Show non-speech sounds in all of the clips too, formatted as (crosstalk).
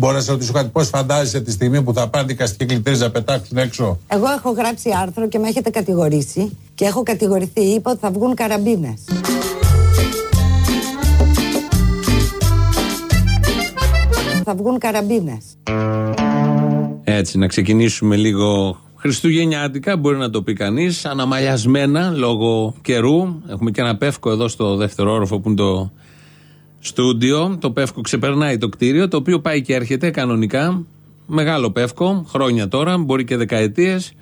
Μπορώ να σα ρωτήσω κάτι, πώς φαντάζεσαι τη στιγμή που θα πάνε δικαστικοί κλητέ να πετάξουν έξω; Εγώ έχω γράψει άρθρο και με έχετε κατηγορήσει και έχω κατηγορηθεί. Είπα ότι θα βγουν καραμπίνες. Θα βγουν καραμπίνες. Έτσι, να ξεκινήσουμε λίγο Χριστουγεννιάτικα, μπορεί να το πει κανείς. Αναμαλιασμένα λόγω καιρού. Έχουμε και ένα πεύκο εδώ στο δεύτερο όροφο που είναι το στούντιο. Το πεύκο ξεπερνάει το κτίριο, το οποίο πάει και έρχεται κανονικά. Μεγάλο πεύκο, χρόνια τώρα, μπορεί και δεκαετίες.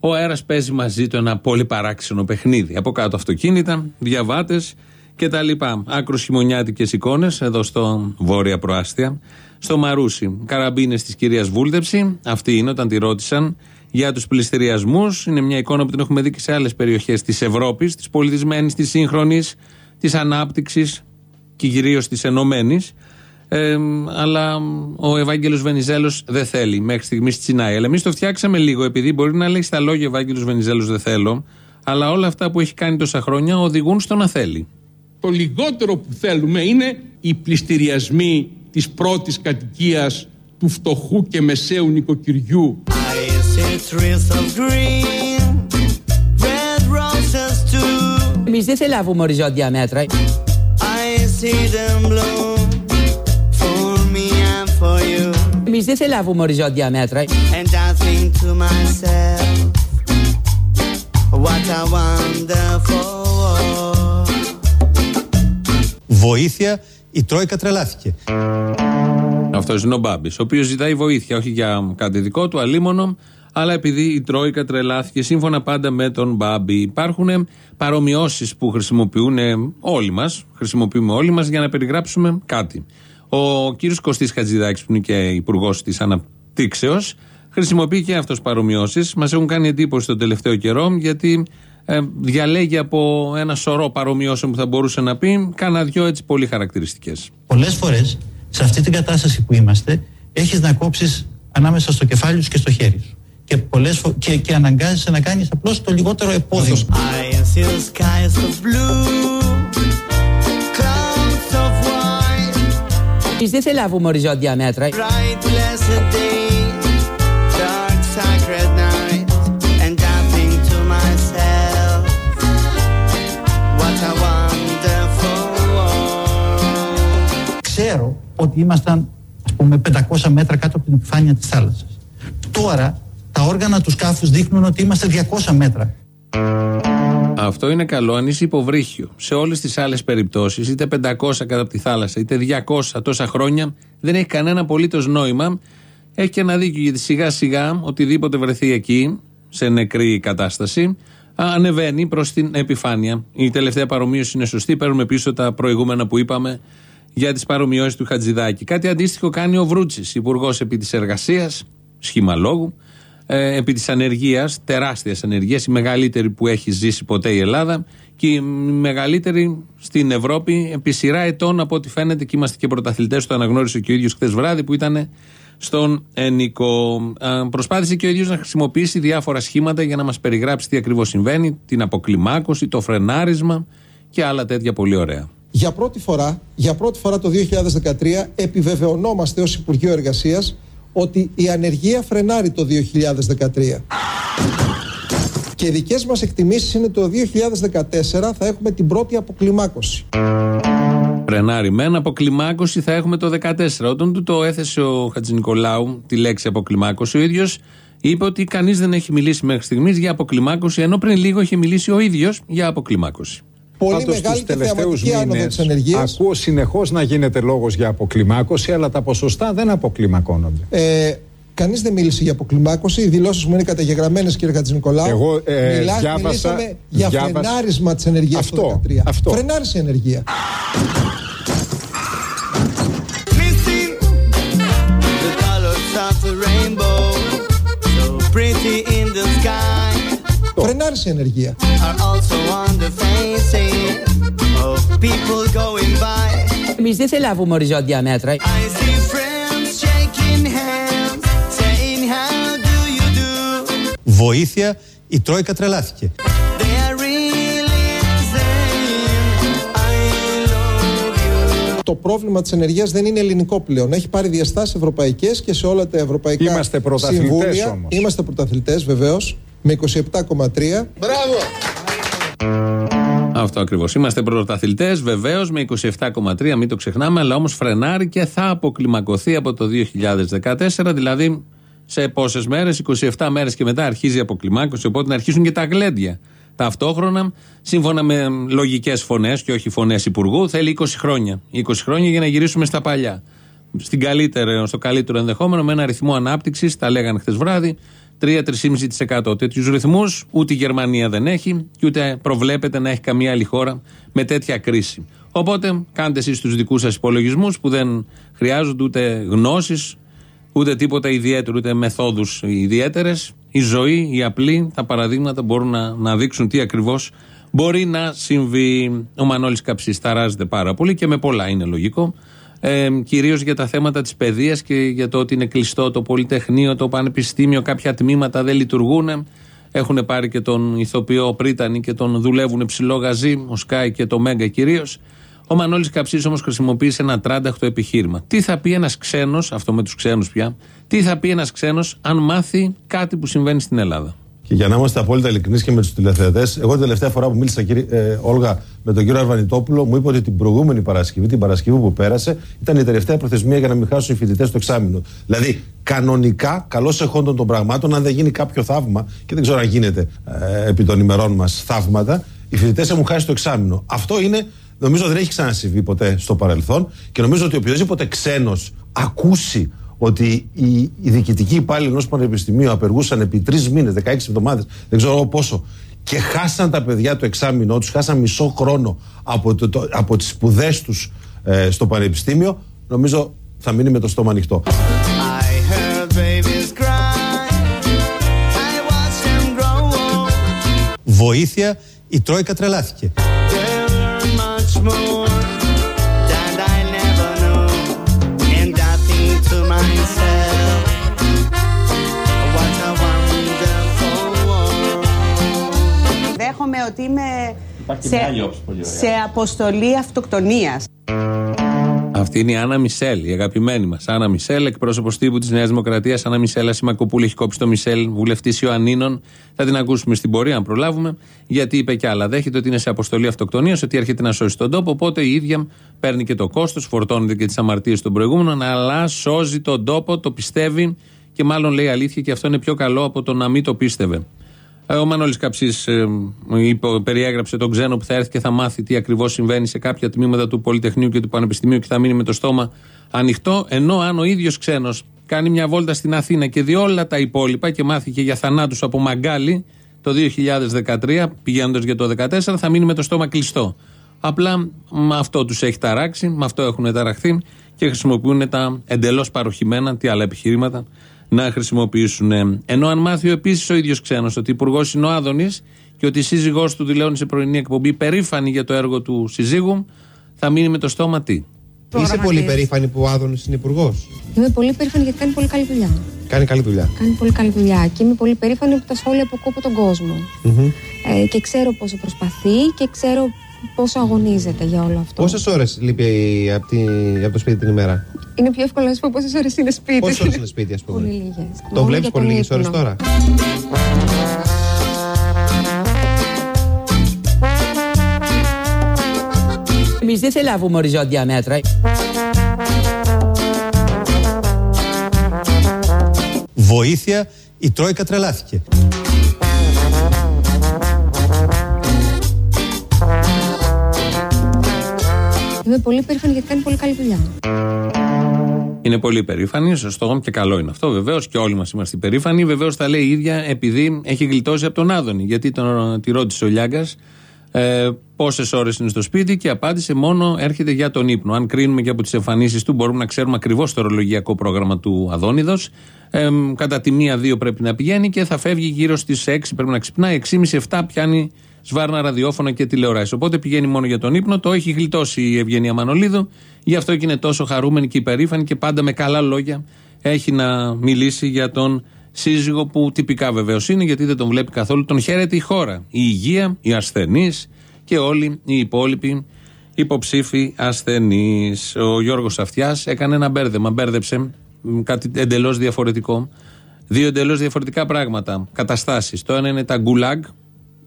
Ο αέρας παίζει μαζί του ένα πολύ παράξενο παιχνίδι. Από κάτω αυτοκίνητα, διαβάτες κτλ. Άκρος χειμωνιάτικες εικόνες εδώ στο βόρεια προάστια. Στο Μαρούσι. Καραμπίνες της κυρίας Βούλτεψη. Αυτή είναι όταν τη ρώτησαν για τους πληστηριασμούς. Είναι μια εικόνα που την έχουμε δει και σε άλλες περιοχές της Ευρώπης, της πολιτισμένης, της σύγχρονης, της ανάπτυξης και κυρίως της ενωμένης. Ε, αλλά ο Ευάγγελος Βενιζέλος δεν θέλει μέχρι στιγμής τσινάει. Αλλά εμείς το φτιάξαμε λίγο, επειδή μπορεί να λέει στα λόγια Ευάγγελος Βενιζέλος δεν θέλω, αλλά όλα αυτά που έχει κάνει τόσα χρόνια οδηγούν στο να θέλει. Το λιγότερο που θέλουμε είναι οι πληστηριασμοί της πρώτης κατοικίας του φτωχού και μεσαίου νοικοκυριού. Εμείς δεν θελάβουμε οριζόντια μέτρα. Εμείς δεν θελάβουμε οριζόντια μέτρα. Βοήθεια, η Τρόικα τρελάθηκε. Αυτός είναι ο Μπάμπης, ο οποίος ζητάει βοήθεια, όχι για κάτι δικό του, αλίμονο, αλλά επειδή η Τρόικα τρελάθηκε σύμφωνα πάντα με τον Μπάμπη. Υπάρχουν παρομοιώσεις που χρησιμοποιούν όλοι μας, χρησιμοποιούμε όλοι μας για να περιγράψουμε κάτι. Ο κύριος Κωστής Χατζηδάκης, που είναι και υπουργός της Αναπτύξεως, χρησιμοποιεί και αυτός παρομοιώσεις. Μας έχουν κάνει εντύπωση τον τελευταίο καιρό, γιατί ε, διαλέγει από ένα σωρό παρομοιώσεων που θα μπορούσε να πει, κάνα δυο έτσι πολύ χαρακτηριστικές. Πολλές φορές σε αυτή την κατάσταση που είμαστε, έχεις να κόψεις ανάμεσα στο κεφάλι σου και στο χέρι σου. Και, πολλές φο... και, και αναγκάζεσαι να κάνεις απλώς το λιγότερο επώδυνο. Εμείς δεν θελάβουμε οριζόντια μέτρα. Ξέρω ότι ήμασταν ας πούμε 500 μέτρα κάτω από την επιφάνεια της θάλασσας. Τώρα τα όργανα του σκάφους δείχνουν ότι είμαστε 200 μέτρα. Αυτό είναι καλό αν είσαι υποβρύχιο. Σε όλες τις άλλες περιπτώσεις, είτε 500 κάτω από τη θάλασσα, είτε 200 τόσα χρόνια, δεν έχει κανένα απολύτως νόημα. Έχει και ένα δίκιο γιατί σιγά σιγά οτιδήποτε βρεθεί εκεί, σε νεκρή κατάσταση, ανεβαίνει προς την επιφάνεια. Η τελευταία παρομοίωση είναι σωστή. Παίρνουμε πίσω τα προηγούμενα που είπαμε για τις παρομοιώσεις του Χατζηδάκη. Κάτι αντίστοιχο κάνει ο Βρούτσης, υπουργός επί της εργασίας, σχήμα λόγου, ε, επί της ανεργίας, τεράστιας ανεργίας, η μεγαλύτερη που έχει ζήσει ποτέ η Ελλάδα και η μεγαλύτερη στην Ευρώπη επί σειρά ετών από ό,τι φαίνεται και είμαστε και πρωταθλητές. Το αναγνώρισε και ο ίδιος χθες βράδυ που ήταν στον Ενικό. Προσπάθησε και ο ίδιος να χρησιμοποιήσει διάφορα σχήματα για να μας περιγράψει τι ακριβώς συμβαίνει, την αποκλιμάκωση, το φρενάρισμα και άλλα τέτοια πολύ ωραία. Για πρώτη φορά, για πρώτη φορά το 2013 επιβεβαιωνόμαστε ως Υπουργείο Εργασίας ότι η ανεργία φρενάρει το 2013. Και οι δικές μας εκτιμήσεις είναι το 2014 θα έχουμε την πρώτη αποκλιμάκωση. Φρενάρει μεν, αποκλιμάκωση θα έχουμε το 2014. Όταν του το έθεσε ο Χατζη Νικολάου τη λέξη αποκλιμάκωση, ο ίδιος είπε ότι κανείς δεν έχει μιλήσει μέχρι στιγμής για αποκλιμάκωση, ενώ πριν λίγο είχε μιλήσει ο ίδιος για αποκλιμάκωση. Πολύ Πάντως μεγάλη τους και τελευταίους θεαματική άνοδο μήνες της ανεργίας. Ακούω συνεχώς να γίνεται λόγος για αποκλιμάκωση, αλλά τα ποσοστά δεν αποκλιμακώνονται. Ε, Κανείς δεν μίλησε για αποκλιμάκωση. Οι δηλώσεις μου είναι καταγεγραμμένες, κύριε Χατζηνικολάου. Εγώ, ε, Μιλά, διάβασα- μιλήσαμε για διάβασα- φρενάρισμα της ενεργείας Αυτό, το 2013. αυτό. Φρενάρισε η ενεργεία. Shaking hands, saying how do you do; Βοήθεια, η Τρόικα τρελάθηκε. They're really saying I love you. Το πρόβλημα της ενεργείας δεν είναι ελληνικό πλέον. Έχει πάρει διαστάσεις ευρωπαϊκές και σε όλα τα ευρωπαϊκά Είμαστε πρωταθλητές συμβούλια. όμως. Είμαστε πρωταθλητές βεβαίως με 27,3. Αυτό ακριβώς. Είμαστε πρωταθλητές, βεβαίως, με 27,3, μην το ξεχνάμε, αλλά όμως φρενάρει και θα αποκλιμακωθεί από το 2014, δηλαδή σε πόσες μέρες, 27 μέρες και μετά αρχίζει η αποκλιμάκωση, οπότε να αρχίσουν και τα γλέντια. Ταυτόχρονα, σύμφωνα με λογικές φωνές και όχι φωνές υπουργού, θέλει 20 χρόνια. 20 χρόνια για να γυρίσουμε στα παλιά. Στην καλύτερη, στο καλύτερο ενδεχόμενο, με ένα αριθμό ανάπτυξης, τα λέγανε χθες βράδυ, 3-3,5%. Τέτοιους ρυθμούς ούτε η Γερμανία δεν έχει και ούτε προβλέπεται να έχει καμία άλλη χώρα με τέτοια κρίση. Οπότε κάντε εσείς τους δικούς σας υπολογισμούς που δεν χρειάζονται ούτε γνώσεις, ούτε τίποτα ιδιαίτερο, ούτε μεθόδους ιδιαίτερες. Η ζωή, η απλή, τα παραδείγματα μπορούν να, να δείξουν τι ακριβώς μπορεί να συμβεί. Ο Μανώλης Καψής ταράζεται πάρα πολύ και με πολλά είναι λογικό. Ε, Κυρίως για τα θέματα της παιδείας και για το ότι είναι κλειστό το Πολυτεχνείο, το Πανεπιστήμιο, κάποια τμήματα δεν λειτουργούν. Έχουν πάρει και τον ηθοποιό Πρίτανη και τον δουλεύουν ψηλό γαζί, ο Σκάι και το Μέγκα κυρίως. Ο Μανώλης Καψής όμως χρησιμοποίησε ένα τράνταχτο επιχείρημα. Τι θα πει ένας ξένος, αυτό με τους ξένους πια, τι θα πει ένας ξένος αν μάθει κάτι που συμβαίνει στην Ελλάδα; Και για να είμαστε απόλυτα ειλικρινείς και με τους τηλεθεατές, εγώ την τελευταία φορά που μίλησα, κύριε, ε, Όλγα, με τον κύριο Αρβανιτόπουλο, μου είπε ότι την προηγούμενη Παρασκευή, την Παρασκευή που πέρασε, ήταν η τελευταία προθεσμία για να μην χάσουν οι φοιτητές το εξάμεινο. Δηλαδή, κανονικά, καλώς εχόντων των πραγμάτων, αν δεν γίνει κάποιο θαύμα, και δεν ξέρω αν γίνεται ε, επί των ημερών μας θαύματα, οι φοιτητές έχουν χάσει το εξάμεινο. Αυτό είναι, νομίζω δεν έχει ξανασυμβεί ποτέ στο παρελθόν και νομίζω ότι οποιοδήποτε ξένος ακούσει ότι οι, οι διοικητικοί υπάλληλοι ενός πανεπιστημίου απεργούσαν επί τρεις μήνες, 16 εβδομάδες, δεν ξέρω εγώ πόσο, και χάσαν τα παιδιά το εξάμεινό τους, χάσαν μισό χρόνο από, το, το- από τις σπουδές τους ε, στο πανεπιστήμιο, νομίζω θα μείνει με το στόμα ανοιχτό. I heard babies cry. I watched them grow old. Βοήθεια, η Τρόικα τρελάθηκε. Ότι είμαι σε, σε αποστολή αυτοκτονίας. Αυτή είναι η Άννα Μισελ, η αγαπημένη μας. Άννα Μισελ, εκπρόσωπος τύπου της Νέας Δημοκρατίας. Άννα Μισελ, Ασημακοπούλη, έχει κόψει το Μισελ, βουλευτής Ιωαννίνων. Θα την ακούσουμε στην πορεία, αν προλάβουμε, γιατί είπε κι άλλα. Δέχεται ότι είναι σε αποστολή αυτοκτονίας, ότι έρχεται να σώσει τον τόπο. Οπότε η ίδια παίρνει και το κόστος, φορτώνεται και τις αμαρτίες των προηγούμενων, αλλά σώζει τον τόπο, το πιστεύει και μάλλον λέει αλήθεια και αυτό είναι πιο καλό από το να μην το πίστευε. Ε, Ο Μανώλης Καψής ε, είπε, περιέγραψε τον ξένο που θα έρθει και θα μάθει τι ακριβώς συμβαίνει σε κάποια τμήματα του Πολυτεχνείου και του Πανεπιστημίου και θα μείνει με το στόμα ανοιχτό. Ενώ αν ο ίδιος ξένος κάνει μια βόλτα στην Αθήνα και δει όλα τα υπόλοιπα και μάθει και για θανάτους από μαγκάλι το 2013, πηγαίνοντας για το 2014, θα μείνει με το στόμα κλειστό. Απλά με αυτό τους έχει ταράξει, με αυτό έχουν ταραχθεί και χρησιμοποιούν τα εντελώς παροχημένα, τι άλλα επιχειρήματα, να χρησιμοποιήσουν. Ενώ αν μάθει επίσης ο ίδιος ξένος ότι υπουργός είναι ο Άδωνης και ότι η σύζυγός του δηλώνει σε πρωινή εκπομπή περήφανη για το έργο του συζύγου, θα μείνει με το στόμα τι. Είσαι πολύ περήφανη που ο Άδωνης είναι υπουργός; Είμαι πολύ περήφανη γιατί κάνει πολύ καλή δουλειά. Κάνει καλή δουλειά. Κάνει πολύ καλή δουλειά και είμαι πολύ περήφανη από τα σχόλια που ακούω από τον κόσμο. Ε, και ξέρω πόσο προσπαθεί και ξέρω πόσο αγωνίζεται για όλο αυτό. Πόσες ώρες λείπει από, τη, από το σπίτι την ημέρα; Είναι πιο εύκολο να σου πω πόσες ώρες είναι σπίτι. Πόσες ώρες είναι σπίτι, ας πούμε. Πολύ λίγες. Το βλέπεις πολύ λίγες ώρες τώρα; Εμείς δεν θελάβουμε οριζόντια μέτρα. Βοήθεια, η Τρόικα τρελάθηκε. Είμαι πολύ περήφανη γιατί κάνει πολύ καλή δουλειά. Είναι πολύ περήφανη, σωστό και καλό είναι αυτό βεβαίως και όλοι μας είμαστε περήφανοι. Βεβαίως τα λέει η ίδια επειδή έχει γλιτώσει από τον Άδωνη. Γιατί τον, τη ρώτησε ο Λιάγκας ε, πόσες ώρες είναι στο σπίτι και απάντησε μόνο έρχεται για τον ύπνο. Αν κρίνουμε και από τις εμφανίσεις του, μπορούμε να ξέρουμε ακριβώς το ορολογιακό πρόγραμμα του Αδόνιδος. Ε, κατά τη μία-δύο πρέπει να πηγαίνει και θα φεύγει γύρω στις 6 πρέπει να ξυπνάει. 6,5-7 πιάνει σβάρνα ραδιόφωνα και τηλεοράσει. Οπότε πηγαίνει μόνο για τον ύπνο. Το έχει γλιτώσει η Ευγενία Μανολίδου. Γι' αυτό και είναι τόσο χαρούμενη και υπερήφανη και πάντα με καλά λόγια έχει να μιλήσει για τον σύζυγο που τυπικά βεβαίως είναι, γιατί δεν τον βλέπει καθόλου. Τον χαίρεται η χώρα. Η υγεία, οι ασθενείς και όλοι οι υπόλοιποι υποψήφοι ασθενείς. Ο Γιώργος Αυτιάς έκανε ένα μπέρδεμα. Μπέρδεψε μ, κάτι εντελώς διαφορετικό. Δύο εντελώς διαφορετικά πράγματα. Καταστάσεις. Το ένα είναι τα γκουλάγκ,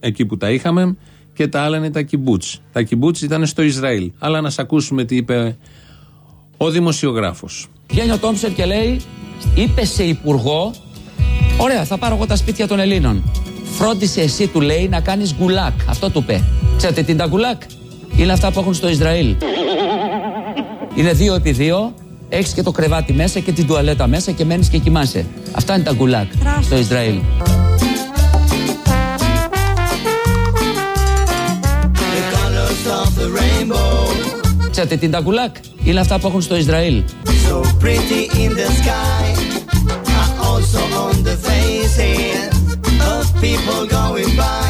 εκεί που τα είχαμε, και τα άλλα είναι τα κιμπούτς. Τα κιμπούτς ήταν στο Ισραήλ. Αλλά να σας ακούσουμε τι είπε ο δημοσιογράφος. Βγαίνει ο Τόμσεν και λέει, είπε σε υπουργό, ωραία, θα πάρω εγώ τα σπίτια των Ελλήνων. Φρόντισε εσύ, του λέει, να κάνεις γκουλάκ. Αυτό του είπε. Ξέρετε τι είναι τα γκουλάκ; Είναι αυτά που έχουν στο Ισραήλ. Είναι δύο επί δύο, έχεις και το κρεβάτι μέσα και την τουαλέτα μέσα και μένεις και κοιμάσαι. Αυτά είναι τα γκουλάκ στο Ισραήλ. Of the rainbow, Ξέρετε τι είναι τα γκουλάκ. Είναι αυτά που έχουν στο Ισραήλ. so pretty in the sky, are also on the faces of people going by.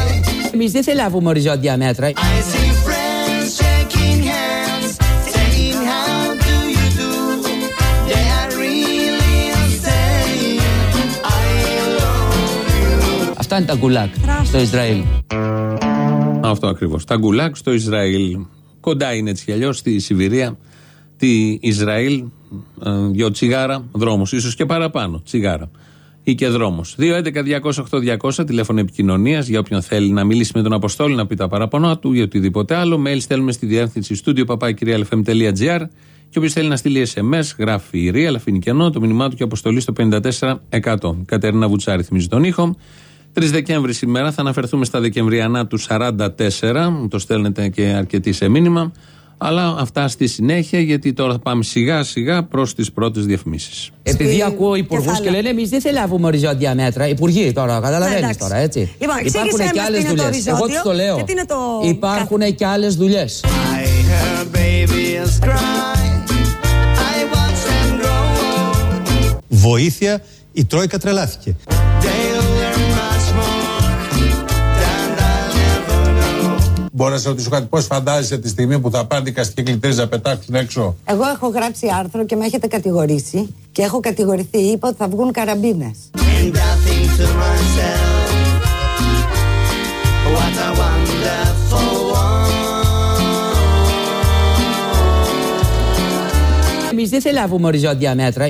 Εμείς δεν θα λάβουμε οριζόντια μέτρα. I see friends shaking hands, saying how do you do. They are really saying I love you. Αυτά είναι τα γκουλάκ στο Ισραήλ. Αυτό ακριβώς. Τα γκουλάκ στο Ισραήλ. Κοντά είναι έτσι κι αλλιώς στη Σιβηρία. Τη Ισραήλ. ε, Δυο τσιγάρα, δρόμος. ίσως και παραπάνω. Τσιγάρα. Ή και δρόμος. 2.11.208.200 τηλέφωνο επικοινωνίας για όποιον θέλει να μιλήσει με τον Αποστόλη, να πει τα παράπονά του ή οτιδήποτε άλλο. Mail στέλνουμε στη διεύθυνση studio παπάκι realfm.gr και όποιος θέλει να στείλει SMS, γράφει real, αφήνει κενό, το μήνυμά του και αποστολή στο 54%. Κατερίνα Βουτσάρη θυμίζει τον ήχο. 3 Δεκέμβρης σήμερα θα αναφερθούμε στα Δεκεμβριανά του 44. μου Το στέλνετε και αρκετοί σε μήνυμα. Αλλά αυτά στη συνέχεια, γιατί τώρα θα πάμε σιγά σιγά προς τις πρώτες διαφημίσεις. Επειδή ακούω υπουργούς και λένε εμείς δεν θελάβουμε οριζόντια μέτρα. Υπουργοί τώρα, καταλαβαίνεις εντάξει. τώρα, έτσι. Λοιπόν, Υπάρχουν εξήγησέ και μας άλλες τι είναι το δουλειέ. Εγώ οριζόντιο τους το λέω. και τι είναι το Υπάρχουν και άλλες δουλειές. I heard babies cry. I watch them grow. Βοήθεια, η Τρόικα τρελάθηκε. They'll Μπορώ να σε ρωτήσω κάτι, πώς φαντάζεσαι τη στιγμή που θα πάνε δικαστικοί κλητήρες να πετάξουν έξω; Εγώ έχω γράψει άρθρο και με έχετε κατηγορήσει και έχω κατηγορηθεί. Είπα ότι θα βγουν καραμπίνες. And I think to myself, what a wonderful world. Εμείς δεν θελάβουμε οριζόντια μέτρα.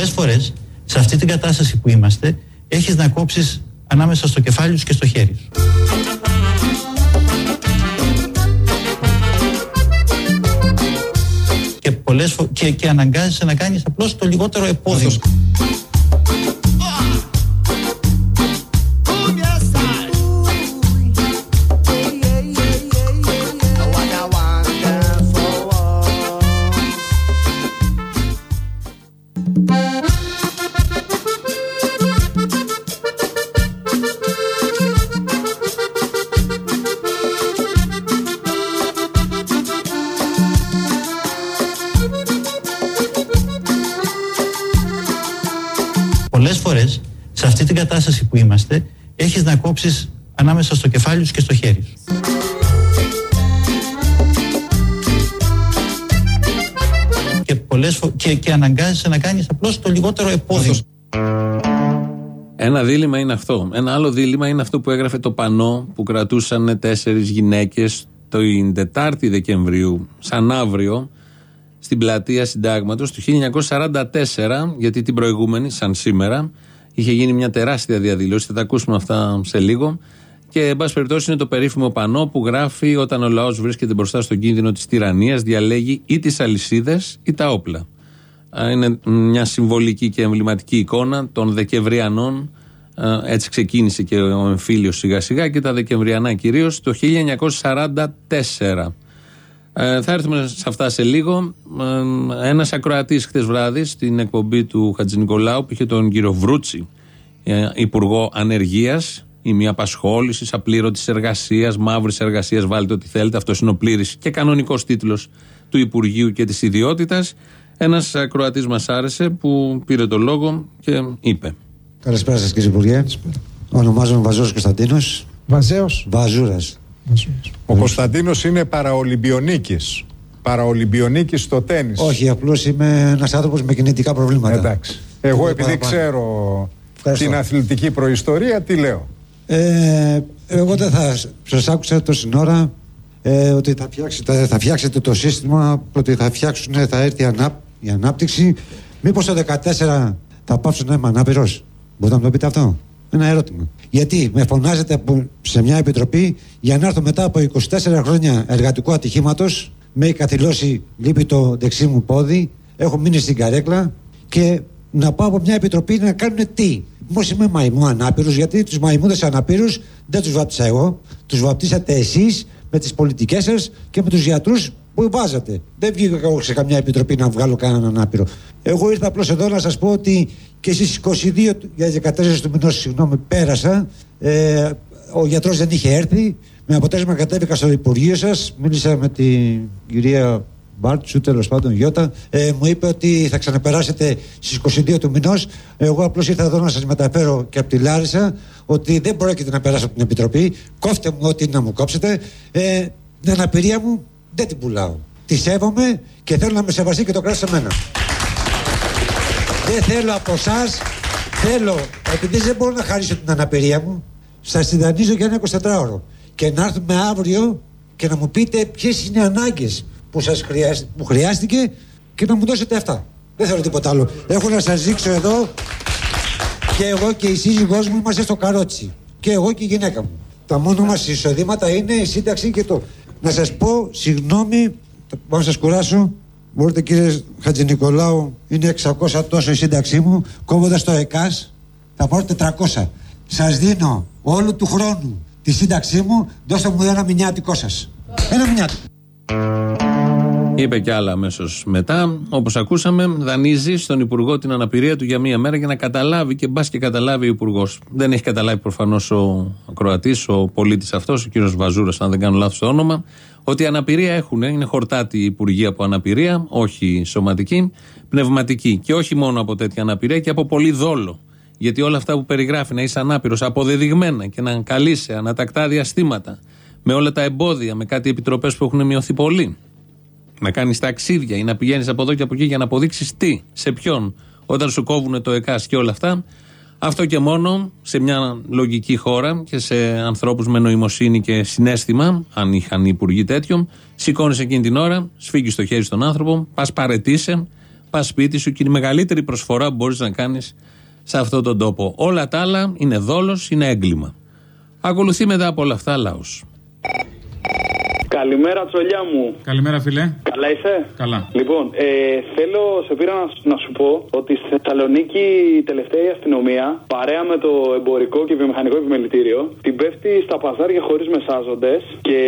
Πολλές φορές, σε αυτή την κατάσταση που είμαστε, έχεις να κόψεις ανάμεσα στο κεφάλι σου και στο χέρι σου. Και, πολλές φο- και, και αναγκάζεσαι να κάνεις απλώς το λιγότερο επώδυνο. Κόψεις ανάμεσα στο κεφάλι σου και στο χέρι σου. Και, πολλές φο- και, και αναγκάζεσαι να κάνεις απλώς το λιγότερο επώδυνο. Ένα δίλημα είναι αυτό. Ένα άλλο δίλημα είναι αυτό που έγραφε το πανό που κρατούσαν τέσσερις γυναίκες την Τετάρτη Δεκεμβρίου, σαν αύριο, στην πλατεία Συντάγματος του 1944, γιατί την προηγούμενη, σαν σήμερα, είχε γίνει μια τεράστια διαδήλωση. Θα τα ακούσουμε αυτά σε λίγο. Και, εν πάση περιπτώσει, είναι το περίφημο πανό που γράφει όταν ο λαός βρίσκεται μπροστά στον κίνδυνο της τυραννίας, διαλέγει ή τις αλυσίδες ή τα όπλα. Α, Είναι μια συμβολική και εμβληματική εικόνα των Δεκεμβριανών. Α, Έτσι ξεκίνησε και ο εμφύλιος σιγά σιγά και τα Δεκεμβριανά κυρίως το 1944. Ε, θα έρθουμε σε αυτά σε λίγο. Ε, ένας ακροατής χτες βράδυ στην εκπομπή του Χατζη Νικολάου που είχε τον κύριο Βρούτσι, ε, Υπουργό Ανεργίας ή μη απασχόληση, απλήρωτη εργασίας, μαύρης εργασίας, βάλτε ό,τι θέλετε. Αυτός είναι ο πλήρης και κανονικός τίτλος του Υπουργείου και της ιδιότητας. Ένας ακροατής μας άρεσε που πήρε το λόγο και είπε. Καλησπέρα σας κύριε Υπουργέ. Ονομάζομαι Βαζός Κωνσταντίνος. Βαζέο. Βαζούρας. Ο Κωνσταντίνος είναι παραολυμπιονίκης. Παραολυμπιονίκης στο τέννη. Όχι, απλώς είμαι ένας άνθρωπος με κινητικά προβλήματα. Εντάξει. Εγώ επειδή παραπάνω. ξέρω Ευχαριστώ. την αθλητική προϊστορία, τι λέω; Ε, εγώ δεν θα σας άκουσα τόση ώρα ε, ότι θα, φτιάξετε, θα φτιάξετε το σύστημα, ότι θα φτιάξουν, θα έρθει η, ανάπ, η ανάπτυξη. Μήπως το 2014 θα πάψω να είμαι ανάπηρος; Μπορείτε να μου το πείτε αυτό; Ένα ερώτημα. Γιατί με φωνάζετε από- σε μια επιτροπή για να έρθω μετά από 24 χρόνια εργατικού ατυχήματος, με έχει καθυλώσει, λείπει το δεξί μου πόδι, έχω μείνει στην καρέκλα και να πάω από μια επιτροπή να κάνουν τι; Πώ είμαι μαϊμού ανάπηρος, γιατί τους μαϊμούδες αναπήρου δεν τους βάπτισα εγώ. Τους βαπτίσατε εσείς με τις πολιτικές σας και με τους γιατρούς που βάζατε; Δεν βγήκα εγώ σε καμιά επιτροπή να βγάλω κανέναν ανάπηρο. Εγώ ήρθα απλώς εδώ να σας πω ότι και στι 22 του- για 14 του μηνός, συγγνώμη, πέρασα. Ε, ο γιατρός δεν είχε έρθει. Με αποτέλεσμα κατέβηκα στο Υπουργείο σας. Μίλησα με την κυρία Μπάρτσου, τέλος πάντων, Γιώτα, ε, μου είπε ότι θα ξαναπεράσετε στις 22 του μηνός. Εγώ απλώς ήρθα εδώ να σας μεταφέρω και από τη Λάρισα ότι δεν πρόκειται να περάσω από την Επιτροπή. Κόφτε μου ό,τι είναι να μου κόψετε. Ε, την αναπηρία μου δεν την πουλάω. Τη σέβομαι και θέλω να με σεβαστεί και το κράτος σε μένα. Δεν θέλω από εσάς, θέλω, επειδή δεν μπορώ να χαρίσω την αναπηρία μου, σας συντανίζω για ένα 24ωρο. Και να έρθουμε αύριο και να μου πείτε ποιες είναι οι ανάγκες που, σας χρειάζ- που χρειάστηκε και να μου δώσετε αυτά. Δεν θέλω τίποτα άλλο. Έχω να σας δείξω εδώ και εγώ και η σύζυγός μου είμαστε στο καρότσι. Και εγώ και η γυναίκα μου. Τα μόνο μας εισοδήματα είναι η σύνταξη και το. Να σας πω, συγγνώμη, μπορώ να σας κουράσω. Μπορείτε κύριε Χατζη Νικολάου, είναι 600 τόσο η σύνταξή μου. Κόβοντας το ΕΚΑΣ, θα πάρω 400. Σας δίνω όλου του χρόνου τη σύνταξή μου, δώστε μου ένα μηνιάτικό σας. Ένα μηνιάτικο. Είπε κι άλλα αμέσως μετά. Όπως ακούσαμε, δανείζει στον Υπουργό την αναπηρία του για μία μέρα για να καταλάβει και μπας και καταλάβει ο Υπουργός. Δεν έχει καταλάβει προφανώς ο ακροατή, ο πολίτης αυτός, ο κύριος Βαζούρας, αν δεν κάνω λάθος το όνομα, ότι αναπηρία έχουν. Είναι χορτάτη η Υπουργή από αναπηρία, όχι σωματική, πνευματική. Και όχι μόνο από τέτοια αναπηρία και από πολύ δόλο. Γιατί όλα αυτά που περιγράφει να είσαι ανάπηρος αποδεδειγμένα και να καλείσαι ανατακτά διαστήματα, με όλα τα εμπόδια, με κάτι επιτροπές που έχουν μειωθεί πολύ, να κάνεις ταξίδια ή να πηγαίνεις από εδώ και από εκεί για να αποδείξεις τι, σε ποιον, όταν σου κόβουν το ΕΚΑΣ και όλα αυτά. Αυτό και μόνο σε μια λογική χώρα και σε ανθρώπους με νοημοσύνη και συνέστημα, αν είχαν οι υπουργοί τέτοιο, σηκώνει εκείνη την ώρα, σφίγγεις το χέρι στον άνθρωπο, πας παρετήσε, πας σπίτι σου και είναι η μεγαλύτερη προσφορά που μπορείς να κάνεις σε αυτόν τον τόπο. Όλα τα άλλα είναι δόλος, είναι έγκλημα. Ακολουθεί μετά από όλα αυτά λαός. Καλημέρα, τσολιά μου. Καλημέρα, φίλε. Καλά είσαι; Καλά. Λοιπόν, ε, θέλω, σε πήρα να, να σου πω ότι στη Θεσσαλονίκη η τελευταία η αστυνομία, παρέα με το εμπορικό και βιομηχανικό επιμελητήριο, την πέφτει στα παζάρια χωρίς μεσάζοντες και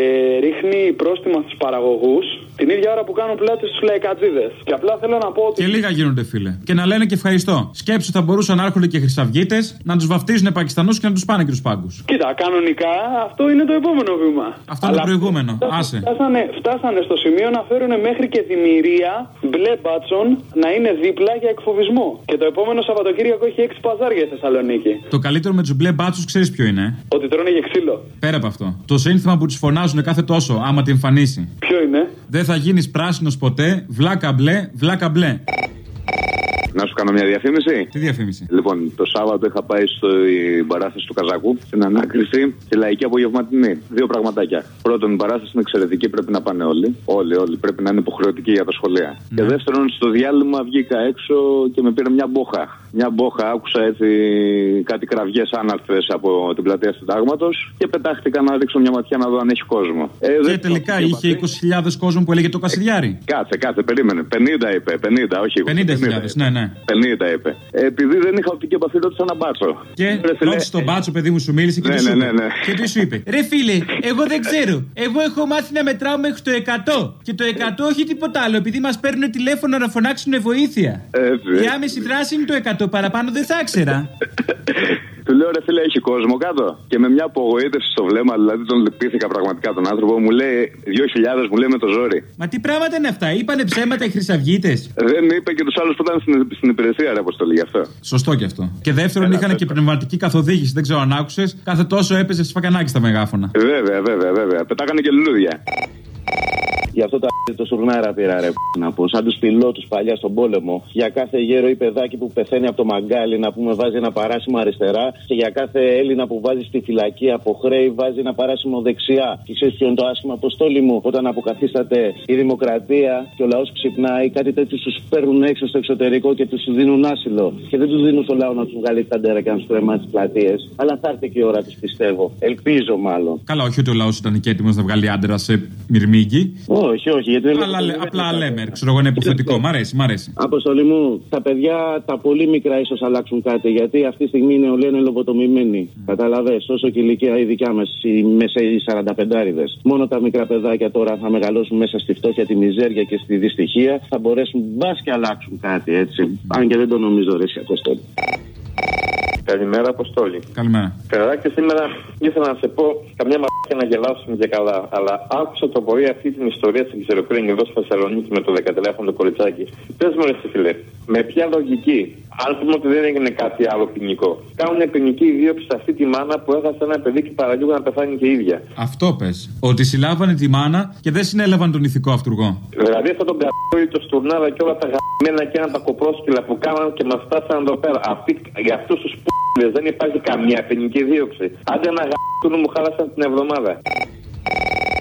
ρίχνει πρόστιμα στους παραγωγούς την ίδια ώρα που κάνουν πλάτη στου λαϊκατζίδε. Και απλά θέλω να πω ότι. Και λίγα γίνονται, φίλε. Και να λένε και ευχαριστώ. Σκέψου θα μπορούσαν να έρχονται και χρυσαυγίτες, να τους βαφτίζουν Πακιστανούς και να τους πάνε και τους πάγκους. Κοίτα, κανονικά αυτό είναι το επόμενο βήμα. Αυτό είναι το προηγούμενο. Άσε. Φτάσανε, φτάσανε στο σημείο να φέρουν μέχρι και δημιουργία μπλε μπάτσον να είναι δίπλα για εκφοβισμό. Και το επόμενο Σαββατοκύριακο έχει έξι παζάρια η Θεσσαλονίκη. Το καλύτερο με τους μπλε μπάτσους ξέρεις ποιο είναι; ε; Ότι τρώνε για ξύλο. Πέρα από αυτό. Το σύνθημα που τους φωνάζουν κάθε τόσο, άμα την εμφανίσει. Ποιο είναι; Δεν θα γίνεις πράσινος ποτέ, βλάκα μπλε, βλάκα μπλε. Να σου κάνω μια διαφήμιση; Τι διαφήμιση; Λοιπόν, το Σάββατο είχα πάει στην παράσταση του Καζακού, στην ανάκριση και λαϊκή απογευματινή. Δύο πραγματάκια. Πρώτον, η παράσταση είναι εξαιρετική, πρέπει να πάνε όλοι. Όλοι, όλοι. Πρέπει να είναι υποχρεωτική για τα σχολεία. Και δεύτερον, στο διάλειμμα βγήκα έξω και με πήρε μια μπόχα. Μια μπόχα, άκουσα έτσι κάτι κραυγές άναρθε από την πλατεία Συντάγματος και πετάχτηκα να ρίξω μια ματιά να δω αν έχει κόσμο. Ε, Και δεν- τελικά είχε 20.000 κόσμο που έλεγε το Κασιδιάρι. Κάτσε, κάτσε, περίμενε. 50 είπε, 50, όχι 50.000, ναι, ναι. 50 είπε. Ε, επειδή δεν είχα οπτική επαφή, ρώτησα να μπάτσω. Και Ρε φίλε, ρώτησε τον μπάτσο, παιδί μου, σου μίλησε και Ναι, τι σου ναι, είπε. ναι, ναι. Και τι σου είπε. Ρε φίλε, εγώ δεν ξέρω. Εγώ έχω μάθει να μετράω μέχρι το 100. Και το 100 όχι τίποτα άλλο, επειδή μας παίρνουν τηλέφωνο να φωνάξουν βοήθεια. Έτσι. Η άμεση δράση είναι το 100. Παραπάνω δεν θα ήξερα. Του λέω ρε φίλε, έχει κόσμο κάτω. Και με μια απογοήτευση στο βλέμμα, δηλαδή τον λυπήθηκα πραγματικά τον άνθρωπο, μου λέει 2.000, μου λέει με το ζόρι. Μα τι πράγματα είναι αυτά, είπανε ψέματα οι χρυσαυγίτες. Δεν είπε και τους άλλους που ήταν στην, στην υπηρεσία, ρε Αποστολή, γι' αυτό. Σωστό κι αυτό. Και δεύτερον, είχαν και πνευματική καθοδήγηση, δεν ξέρω αν άκουσες. Κάθε τόσο έπαιζε σφακανάκι στα μεγάφωνα. Βέβαια, βέβαια, βέβαια. Πετάγανε και λουλούδια. Γι' αυτό τα (laughs) το σουρνάρα πήρα ρε (laughs) να πω. Σαν τους πιλότους παλιά στον πόλεμο. Για κάθε γέρο ή παιδάκι που πεθαίνει από το μαγκάλι να πούμε βάζει ένα παράσημο αριστερά. Και για κάθε Έλληνα που βάζει στη φυλακή από χρέη βάζει ένα παράσημο δεξιά. Και ξέρεις ποιο είναι το άσχημα αποστόλη μου. Όταν αποκαθίσταται η δημοκρατία και ο λαός ξυπνάει, κάτι τέτοιο του παίρνουν έξω στο εξωτερικό και τους δίνουν άσυλο. Και δεν τους δίνουν στο λαό να τους βγάλει τα ντέρα και να τους κρεμά τις πλατείες. Αλλά θα έρθει και η ώρα του πιστεύω. Ελπίζω μάλλον. Καλά, όχι ότι ο λαός ήταν και έτοιμος να βγάλει άντρα σε μυρμήγκι. Όχι, όχι. Γιατί δεν Αλλά, λέ- απλά λέμε, ξέρω εγώ είναι υποθετικό. Μ' αρέσει, μ' αρέσει. Αποστολή μου, τα παιδιά τα πολύ μικρά ίσως αλλάξουν κάτι. Γιατί αυτή τη στιγμή είναι όλοι είναι λογοτομημένοι. Καταλαβέ, όσο και η ηλικία η δικιά μας, οι μεσαίοι 45 Μόνο τα μικρά παιδάκια τώρα θα μεγαλώσουν μέσα στη φτώχεια, τη μιζέρια και στη δυστυχία. Θα μπορέσουν μπας και αλλάξουν κάτι έτσι. Αν και δεν το νομίζω, ρε, εσύ, Αποστολή. Καλημέρα, Αποστόλη. Καλημέρα. Παιδάκι, σήμερα ήθελα να σε πω καμιά μαγιά να γελάσουμε και καλά. Αλλά άκουσα το πρωί αυτή την ιστορία στην Ξεροκρίνη εδώ στη Θεσσαλονίκη με το 10 το κοριτσάκι. Πες μου, ρε φίλε, με ποια λογική, αν πούμε ότι δεν έγινε κάτι άλλο ποινικό, κάνουν ποινική δίωξη σε αυτή τη μάνα που έχασε ένα παιδί και παραλίγο να πεθάνει και η ίδια. Αυτό πες. Ότι συλλάβανε τη μάνα και δεν συνέλαβαν τον ηθικό αυτούργο. Δηλαδή αυτό τον καπνό, το στουρνάδα και όλα τα γαμμένα και ένα τα κοπρόσκυλα που κάναν και μας φτάσαν εδώ πέρα. Αυτοί, για αυτούς τους που δεν υπάρχει καμία ποινική δίωξη. Άντε να γαμμούν μου χάλασαν την εβδομάδα.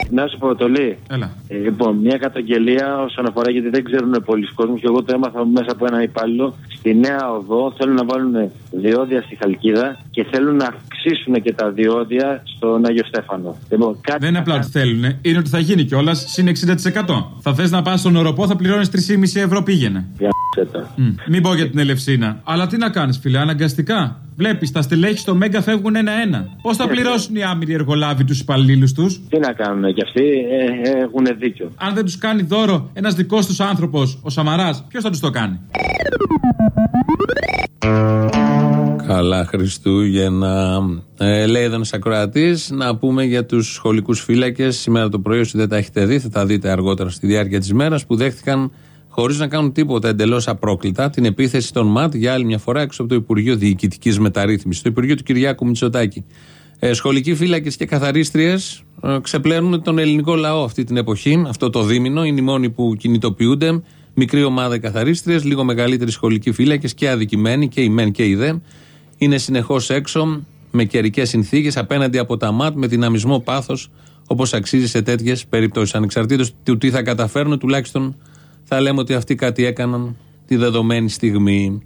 Να σου πω, Τολί. Έλα. Ε, λοιπόν, μια καταγγελία όσον αφορά γιατί δεν ξέρουν πολλοί κόσμοι και εγώ το έμαθα μέσα από ένα υπάλληλο. Στη νέα οδό θέλουν να βάλουν διόδια στη Χαλκίδα και θέλουν να αυξήσουν και τα διόδια στον Άγιο Στέφανο. Λοιπόν, κάτι Δεν είναι απλά ότι θέλουν, είναι ότι θα γίνει κιόλας συν 60%. Θα θες να πας στον οροπό, θα πληρώνεις 3,5 ευρώ πήγαινε. Μμ. Μην πω για την Ελευσίνα. Αλλά τι να κάνεις, φίλε, αναγκαστικά. Βλέπεις, τα στελέχη στο Μέγκα φεύγουν ένα-ένα. Πώς θα πληρώσουν οι άμυροι εργολάβοι τους υπαλλήλους τους; Τι να κάνουν κι αυτοί, ε, έχουν δίκιο. Αν δεν τους κάνει δώρο ένας δικός τους άνθρωπος, ο Σαμαράς, ποιος θα τους το κάνει; Καλά Χριστούγεννα. Ε, λέει εδώ ένας ακροατής να πούμε για τους σχολικούς φύλακες. Σήμερα το πρωί, όσοι δεν τα έχετε δει, θα τα δείτε αργότερα στη διάρκεια της μέρας, που δέχτηκαν χωρίς να κάνουν τίποτα εντελώς απρόκλητα την επίθεση των ΜΑΤ για άλλη μια φορά έξω από το Υπουργείο Διοικητικής Μεταρρύθμισης, το Υπουργείο του Κυριάκου Μητσοτάκη. Ε, σχολικοί φύλακες και καθαρίστριες ε, ξεπλένουν τον ελληνικό λαό αυτή την εποχή, αυτό το δίμηνο. Είναι οι μόνοι που κινητοποιούνται. Μικρή ομάδα καθαρίστριε, λίγο μεγαλύτεροι σχολικοί φύλακες και αδικημένοι και οι μεν και οι δε. Είναι συνεχώς έξω με καιρικές συνθήκες απέναντι από τα ΜΑΤ με δυναμισμό πάθος όπως αξίζει σε τέτοιες περιπτώσεις. Ανεξαρτήτως του τι θα καταφέρουν, τουλάχιστον θα λέμε ότι αυτοί κάτι έκαναν τη δεδομένη στιγμή.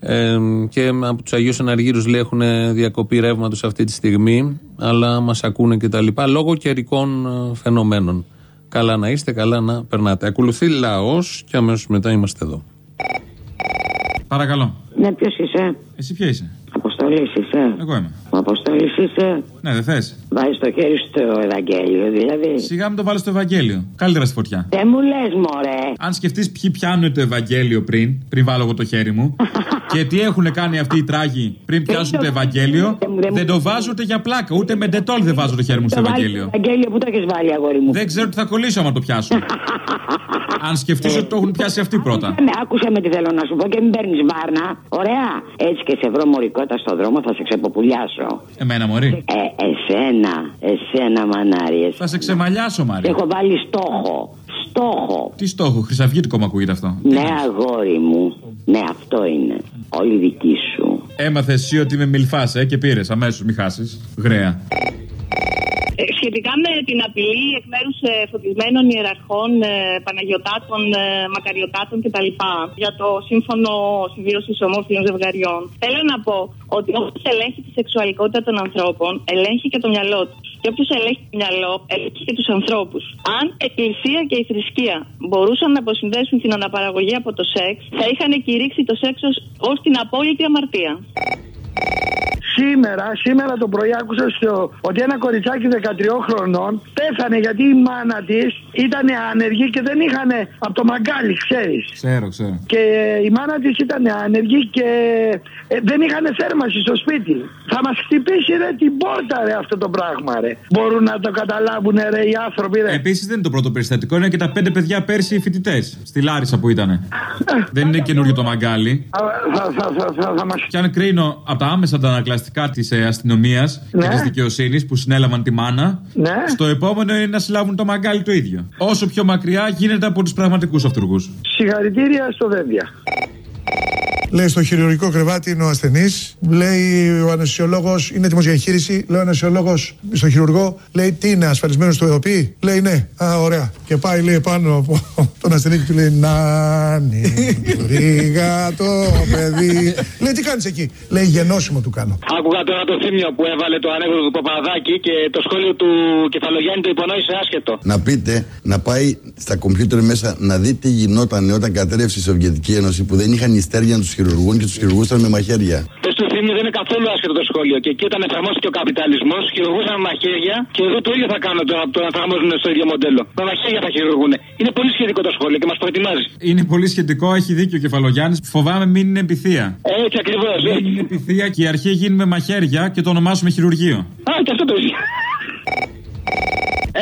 Ε, και από τους Αγίους Αναργύρου λέει έχουν διακοπή ρεύματος αυτή τη στιγμή, αλλά μας ακούνε και τα λοιπά λόγω καιρικών ε, φαινομένων. Καλά να είστε, καλά να περνάτε. Ακολουθεί λαός και αμέσως μετά είμαστε εδώ. Παρακαλώ. Ναι, ποιος είσαι; Εσύ ποια είσαι; Αποστολής είσαι. Εγώ είμαι. Αποστολή είσαι. Ναι, δεν θες. Βάζεις το χέρι στο Ευαγγέλιο, δηλαδή. Σιγά μην το βάλεις στο Ευαγγέλιο. Καλύτερα στη φωτιά. Δεν μου λες, μωρέ. Αν σκεφτείς ποιοι πιάνουν το Ευαγγέλιο πριν, πριν βάλω εγώ το χέρι μου, (laughs) και τι έχουν κάνει αυτοί οι τράγοι πριν πιάσουν το Ευαγγέλιο, δεν το βάζω ούτε για πλάκα. Ούτε με ντετόλ δεν βάζω το χέρι μου στο Το βάλεις Ευαγγέλιο. στο Ευαγγέλιο που το έχεις βάλει, αγόρι μου. Δεν ξέρω τι θα κολλήσω άμα το πιάσω. (laughs) Αν σκεφτείς ότι το έχουν πιάσει αυτοί πρώτα. Ναι, άκουσα με τι θέλω να σου πω και μην παίρνεις βάρνα. Ωραία. Έτσι και σε βρω μωρικότα στο δρόμο θα σε ξεποπουλιάσω. Εμένα, Μωρή. Ε, εσένα, εσένα μανάριες. Θα σε ξεμαλιάσω, Μάρια. Έχω βάλει στόχο. Στόχο. Τι στόχο, χρυσαυγίτικο μου ακούγεται αυτό. Ναι, αγόρι μου. Ναι, αυτό είναι. Όλη δική σου. Έμαθες εσύ ότι είμαι μιλφάς, ε, και πήρες αμέσως, μη χάσεις. Γραία. Ε, Σχετικά με την απειλή εκ μέρους φωτισμένων ιεραρχών, ε, παναγιωτάτων, ε, μακαριωτάτων κτλ. για το σύμφωνο συμβίωση ομόφυλων ζευγαριών, θέλω να πω ότι όποιος ελέγχει τη σεξουαλικότητα των ανθρώπων, ελέγχει και το μυαλό τους. Και όποιος ελέγχει το μυαλό, ελέγχει και τους ανθρώπους. Αν η Εκκλησία και η θρησκεία μπορούσαν να αποσυνδέσουν την αναπαραγωγή από το σεξ, θα είχαν κηρύξει το σεξ ως την απόλυτη αμαρτία. Σήμερα, σήμερα το πρωί άκουσα στο, ότι ένα κοριτσάκι 13 χρονών πέθανε γιατί η μάνα της ήταν άνεργη και δεν είχαν από το μαγκάλι, ξέρεις. Ξέρω, ξέρω. Και η μάνα της ήταν άνεργη και ε, δεν είχαν θέρμανση στο σπίτι. Θα μας χτυπήσει ρε την πόρτα ρε αυτό το πράγμα ρε. Μπορούν να το καταλάβουν ρε οι άνθρωποι ρε. Επίσης δεν είναι το πρώτο περιστατικό, είναι και τα πέντε παιδιά πέρσι οι φοιτητές. Στη Λάρισα που ήταν. (laughs) δεν είναι καινούριο το μαγκάλι. Θα, θα, θα, θα, θα μας... Και αν κρίνω από τα άμεσα τα ανακλαστικά της ε, αστυνομίας Ναι. και της δικαιοσύνης που συνέλαβαν τη μάνα, Ναι. στο επόμενο είναι να συλλάβουν το μαγκάλι το ίδιο. Όσο πιο μακριά γίνεται από τους πραγματικούς αυτούργους. Συγχαρητήρια στο Δένδια. Λέει στο χειρουργικό κρεβάτι είναι ο ασθενής. Λέει ο αναισθησιολόγο είναι έτοιμος για εγχείρηση. Λέει ο αναισθησιολόγο στο χειρουργό. Λέει τι είναι ασφαλισμένος στο ΕΟΠΗ; Λέει ναι. Α, ωραία. Και πάει λέει πάνω από τον ασθενή και του λέει Νάνι, ρίγα το παιδί. λέει τι κάνεις εκεί; Λέει γενώσιμο του κάνω. Άκουγα τώρα το θύμιο που έβαλε το ανέκδοτο του Παπαδάκη και το σχόλιο του Κεφαλογιάννη το υπονόησε άσχετο. Να πείτε, να πάει στα κομπιούτερ μέσα να δει τι γινόταν όταν κατέρευσε η Σοβιετική Ένωση που δεν είχαν ιστέρια να τους χειρουργούν και τους χειρουργούσαν με μαχαίρια. Πες του θύμιο δεν είναι καθόλου άσχετο το σχόλιο. Και εκεί όταν εφαρμόστηκε ο καπιταλισμός, χειρουργούσαν με μαχαίρια και εδώ το ίδιο θα κάνουν τώρα που το εφαρμόζουν στο ίδιο μοντέλο. Με μαχαίρια θα χειρουργούν. Είναι πολύ σχετικό το σχόλιο και μας προετοιμάζεις. Είναι πολύ σχετικό, έχει δίκιο ο Κεφαλογιάννης. Φοβάμαι μην είναι επιθεία. Έτσι ακριβώς. Μην είναι επιθεία και η αρχή γίνει με μαχαίρια και το ονομάσουμε χειρουργείο. Α, και αυτό το ίδιο.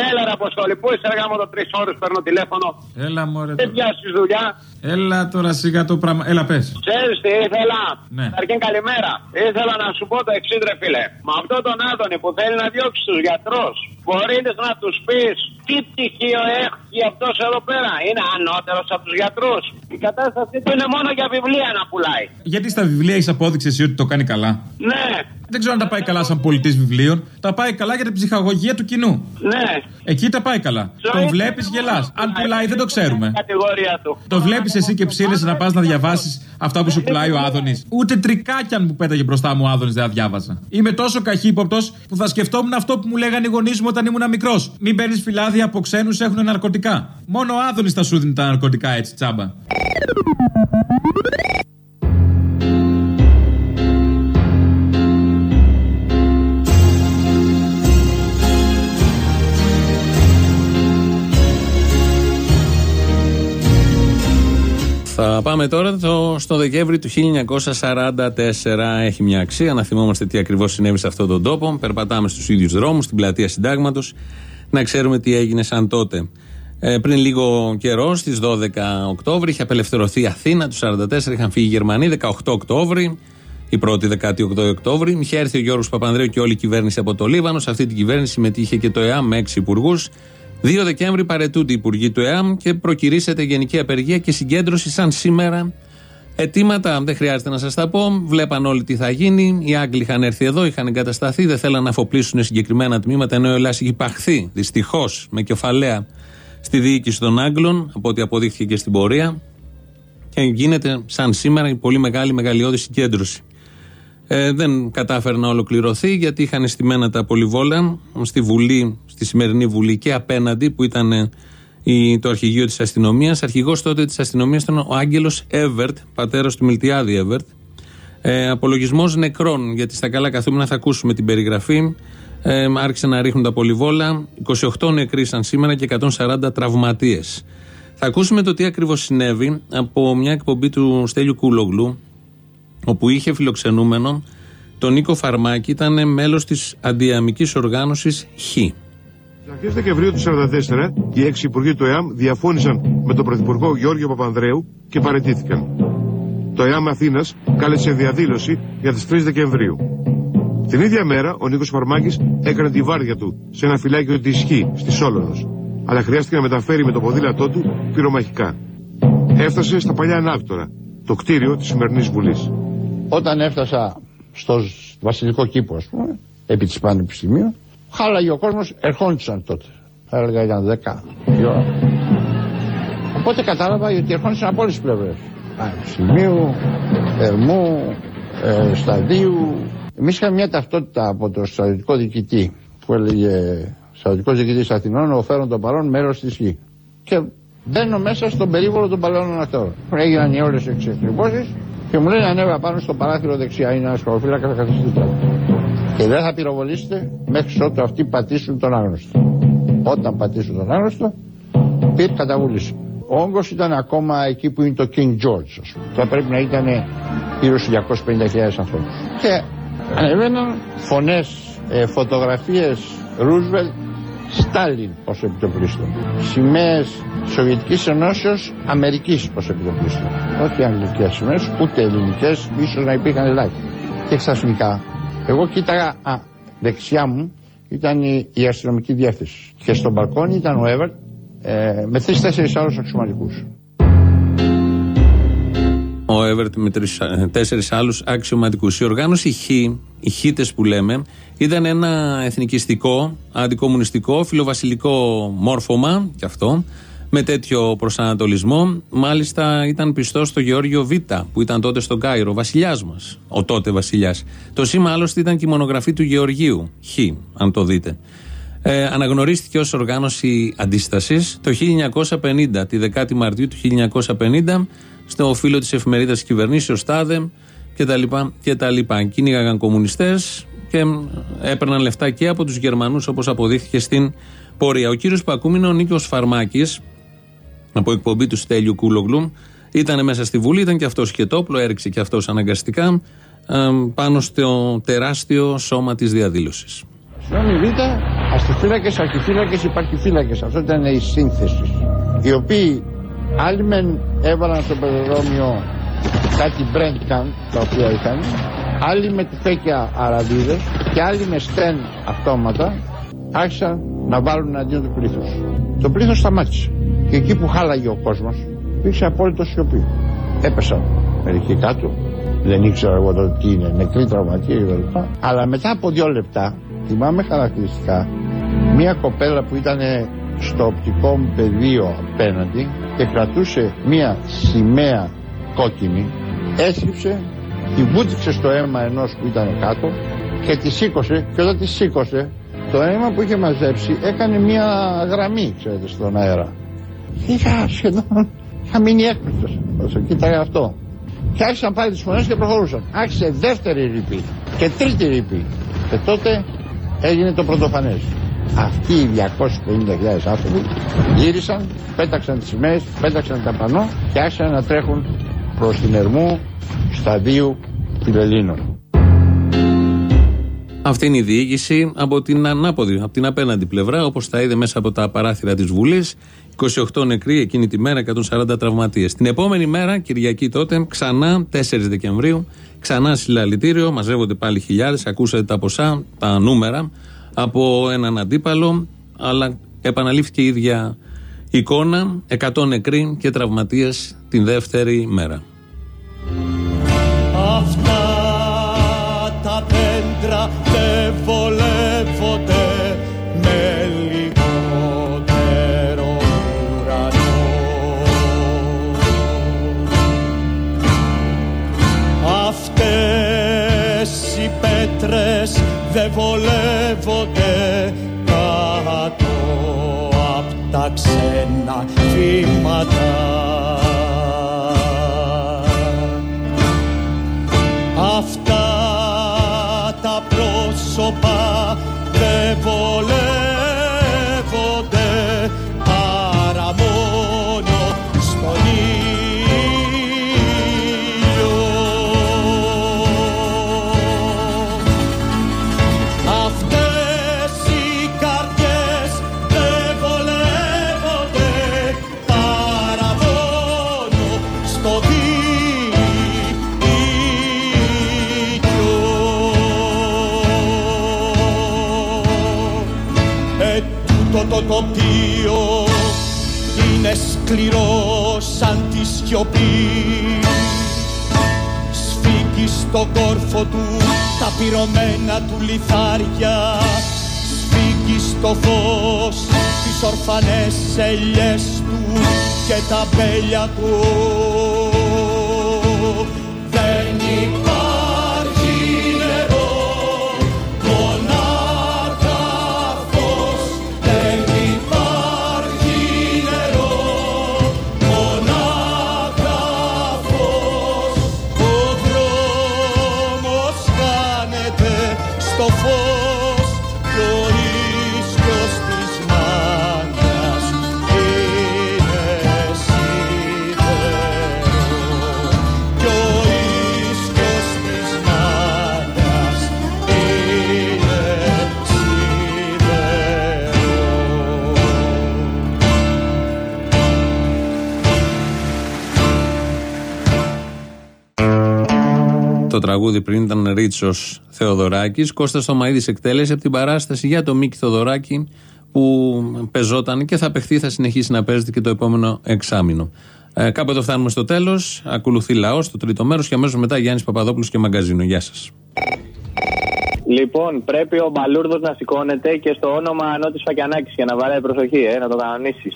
Έλα ρε Αποστόλη, πού είσαι εργά μου το τρεις ώρες παίρνω τηλέφωνο. Έλα μωρέ. Δεν πιάσεις δουλειά. Έλα τώρα σιγά το πράγμα. Έλα πες. Ξέρεις τι ήθελα; Ναι. Καταρχήν καλημέρα. Ήθελα να σου πω το εξής, ρε φίλε. Με αυτό τον Άδωνη που θέλει να διώξει τους γιατρούς, μπορείτε να τους πεις τι πτυχίο έχει αυτός εδώ πέρα. Είναι ανώτερος από τους γιατρούς. Η κατάσταση του είναι μόνο για βιβλία να πουλάει. Γιατί στα βιβλία έχεις απόδειξη εσύ ότι το κάνει καλά; Ναι, Δεν ξέρω αν τα πάει καλά σαν πολιτής βιβλίων. Τα πάει καλά για την ψυχαγωγία του κοινού. ναι. Εκεί τα πάει καλά. Τον βλέπεις, γελάς. Αν πουλάει, δεν το ξέρουμε. Κατηγορία του. Το βλέπεις εσύ και ψήνεσαι να πας να διαβάσεις αυτά που σου πουλάει ο Άδωνης. Ούτε τρικάκια αν μου πέταγε μπροστά μου ο Άδωνης δεν θα διάβαζα. Είμαι τόσο καχύποπτος που θα σκεφτόμουν αυτό που μου λέγανε οι γονείς μου όταν ήμουν μικρός. Μην παίρνεις φυλάδια από ξένους έχουν ναρκωτικά. Μόνο ο Άδωνης θα σου δίνει τα ναρκωτικά έτσι τσάμπα. Θα πάμε τώρα το, στο Δεκέμβρη του 1944. Έχει μια αξία να θυμόμαστε τι ακριβώς συνέβη σε αυτόν τον τόπο. Περπατάμε στους ίδιους δρόμους, στην πλατεία Συντάγματος, να ξέρουμε τι έγινε σαν τότε. Ε, πριν λίγο καιρό, στις 12 Οκτώβρη, είχε απελευθερωθεί η Αθήνα. Τους 44 είχαν φύγει οι Γερμανοί. 18 Οκτώβρη, η πρώτη 18 Οκτώβρη, είχε έρθει ο Γιώργος Παπανδρέου και όλη η κυβέρνηση από το Λίβανο. Σε αυτή την κυβέρνηση συμμετείχε και το ΕΑΜ με 6 υπουργούς. 2 Δεκέμβρη παρετούνται οι υπουργοί του ΕΑΜ και προκυρήσεται γενική απεργία και συγκέντρωση σαν σήμερα. Αιτήματα δεν χρειάζεται να σας τα πω. Βλέπαν όλοι τι θα γίνει. Οι Άγγλοι είχαν έρθει εδώ, είχαν εγκατασταθεί, δεν θέλαν να αφοπλίσουν συγκεκριμένα τμήματα. Ενώ η Ελλάδα έχει υπαχθεί δυστυχώς με κεφαλαία στη διοίκηση των Άγγλων, από ό,τι αποδείχθηκε και στην πορεία. Και γίνεται σαν σήμερα η πολύ μεγάλη μεγαλειώδη συγκέντρωση. Ε, δεν κατάφερε να ολοκληρωθεί γιατί είχαν στημένα τα πολυβόλα στη Βουλή, στη σημερινή Βουλή και απέναντι που ήταν ε, η, το αρχηγείο της αστυνομίας. Αρχηγός τότε της αστυνομίας ήταν ο Άγγελος Εύερτ, πατέρας του Μιλτιάδη Εύερτ. Ε, απολογισμός νεκρών, γιατί στα καλά καθούμενα θα ακούσουμε την περιγραφή. Ε, άρχισαν να ρίχνουν τα πολυβόλα. 28 νεκροί σαν σήμερα και 140 τραυματίες. Θα ακούσουμε το τι ακριβώς συνέβη από μια εκπομπή του Στέλιου Κούλογλου, όπου είχε φιλοξενούμενο τον Νίκο Φαρμάκη, ήταν μέλος της αντιαμικής οργάνωσης Χ. Στις αρχές Δεκεμβρίου του 1944, οι έξι υπουργοί του ΕΑΜ διαφώνησαν με τον Πρωθυπουργό Γιώργο Παπανδρέου και παρετήθηκαν. Το ΕΑΜ Αθήνας κάλεσε διαδήλωση για τις 3 Δεκεμβρίου. Την ίδια μέρα, ο Νίκος Φαρμάκης έκανε τη βάρδια του σε ένα φυλάκιο της Χ στη Σόλωνος, αλλά χρειάστηκε να μεταφέρει με το ποδήλατό του πυρομαχικά. Έφτασε στα παλιά ανάκτορα, το κτίριο της σημερινής Βουλής. Όταν έφτασα στο βασιλικό κήπο, ας πούμε, επί της Πανεπιστημίου, χάλαγε ο κόσμος, ερχόντουσαν τότε. Θα έλεγα ήταν 10 η ώρα. Οπότε κατάλαβα ότι ερχόντουσαν από όλες τις πλευρές. Πανεπιστημίου, Ερμού, ε, Σταδίου. Εμείς είχαμε μια ταυτότητα από το στρατιωτικό διοικητή που έλεγε Στρατιωτικός διοικητής Αθηνών, ο φέρον των παρών μέρος της γη. Και μπαίνω μέσα στον περίβολο των παλαιών ανακτόρων. Έγιναν οι όλες οι εξεκριβώσει και μου λένε ανέβα πάνω στο παράθυρο δεξιά. Είναι ένας χωροφύλακας, θα καθίσει δίπλα. Και δεν θα πυροβολήσετε μέχρι ότου αυτοί πατήσουν τον άγνωστο. Όταν πατήσουν τον άγνωστο, πήρε καταβούληση. Ο όγκος ήταν ακόμα εκεί που είναι το King George, ας πούμε. Θα πρέπει να ήταν γύρω στους 250.000 ανθρώπους. Και ανεβαίναν φωνές, ε, φωτογραφίες Ρούσβελτ, Στάλιν ως επιτοπλίστων. Σημαίες Σοβιετικής Ενώσεως, Αμερικής ως επιτοπλίστων. Όχι αγγλικές σημαίες, ούτε ελληνικές, ίσως να υπήρχαν ελάχιστα. Και ξαφνικά, εγώ κοίταγα, α, δεξιά μου ήταν η, η αστυνομική διεύθυνση. Και στο μπαλκόνι ήταν ο Εύερτ ε, με τρει-τέσσερι άλλους αξιωματικούς. Ο Εύερτ με τέσσερις άλλους αξιωματικούς. Η οργάνωση Χ, οι Χίτε που λέμε, ήταν ένα εθνικιστικό, αντικομουνιστικό, φιλοβασιλικό μόρφωμα, κι αυτό, με τέτοιο προσανατολισμό. Μάλιστα ήταν πιστός στο Γεώργιο Β, που ήταν τότε στον Κάιρο, βασιλιάς μας. Ο τότε βασιλιάς. Το σήμα άλλωστε ήταν και η μονογραφή του Γεωργίου, Χ, αν το δείτε. Ε, αναγνωρίστηκε ως οργάνωση αντίστασης το 1950, τη 10η Μαρτίου του 1950, στο φύλλο της εφημερίδας κυβερνήσεως ΤΑΔΕ και τα λοιπά και τα λοιπά. Κυνήγαγαν κομμουνιστές και έπαιρναν λεφτά και από τους Γερμανούς όπως αποδείχθηκε στην πορεία. Ο κύριος που ακούμε είναι ο Νίκος Φαρμάκης από εκπομπή του Στέλιου Κούλογλου. Ήταν μέσα στη Βουλή, ήταν και αυτός σχετόπλο, έριξε και αυτός αναγκαστικά ε, πάνω στο τεράστιο σώμα της διαδήλωσης. Συγγνώμη, Β, αστιφύλακες, αρχιφύλακες, υπαρχιφύλακες. Αυτό ήταν η σύνθεση. Οι οποίοι άλλοι μεν έβαλαν στο πεζοδρόμιο κάτι μπρέντκαν τα οποία είχαν, άλλοι με τυφέκια αραβίδες και άλλοι με στέν αυτόματα άρχισαν να βάλουν αντίον του πλήθους. Το πλήθος σταμάτησε. Και εκεί που χάλαγε ο κόσμος, υπήρξε απόλυτο σιωπή. Έπεσαν μερικοί κάτω. Δεν ήξερα εγώ τότε τι είναι, νεκροί τραυματίε κλπ. Αλλά μετά από δύο λεπτά θυμάμαι χαρακτηριστικά μια κοπέλα που ήταν στο οπτικό μου πεδίο απέναντι και κρατούσε μια σημαία κόκκινη έσκυψε, τη βούτυξε στο αίμα ενός που ήταν κάτω και τη σήκωσε και όταν τη σήκωσε το αίμα που είχε μαζέψει έκανε μια γραμμή ξέρετε στον αέρα. Είχα σχεδόν είχα μείνει έκπληκτος. Όσο κοίταγα αυτό. Και άρχισαν πάλι τις φωνές και προχωρούσαν. Άρχισε δεύτερη ρηπή και τρίτη ρηπή. Και τότε έγινε το πρωτοφανές. Αυτοί οι 250.000 άνθρωποι γύρισαν, πέταξαν τις σημαίες, πέταξαν τα πανό και άρχισαν να τρέχουν προς την Ερμού σταδίου Φιλελλήνων. Αυτή είναι η διοίκηση από την ανάποδη, από την απέναντι πλευρά, όπως τα είδε μέσα από τα παράθυρα της Βουλής. 28 νεκροί εκείνη τη μέρα, 140 τραυματίες. Την επόμενη μέρα, Κυριακή τότε, ξανά 4 Δεκεμβρίου, Ξανά συλλαλητήριο, μαζεύονται πάλι χιλιάδες. Ακούσατε τα ποσά, τα νούμερα από έναν αντίπαλο, αλλά επαναλήφθηκε η ίδια εικόνα. 100 νεκροί και τραυματίες την δεύτερη μέρα. Αυτά τα πέντρα Σφίγγει στο φως τις ορφανές ελιές του και τα μπέλια του τραγούδι πριν ήταν Ρίτσος Θεοδωράκης. Κώστας Θωμαίδης εκτέλεσε από την παράσταση για το Μίκη Θεοδωράκη που πεζόταν και θα παιχτεί, θα συνεχίσει να παίζεται και το επόμενο εξάμεινο. Ε, κάπου εδώ φτάνουμε στο τέλος. Ακολουθεί λαός, το τρίτο μέρος και αμέσως μετά Γιάννης Παπαδόπουλος και Μαγκαζίνο. Γεια σας. Λοιπόν, πρέπει ο Μπαλούρδος να σηκώνεται και στο όνομα Ανώτης Φακιανάκης για να βαράει προσοχή, ε, να το κανονίσεις.